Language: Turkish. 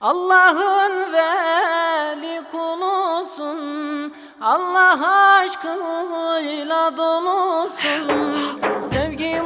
Allah'ın veli kulusun Allah aşkıyla dolusun Sevgi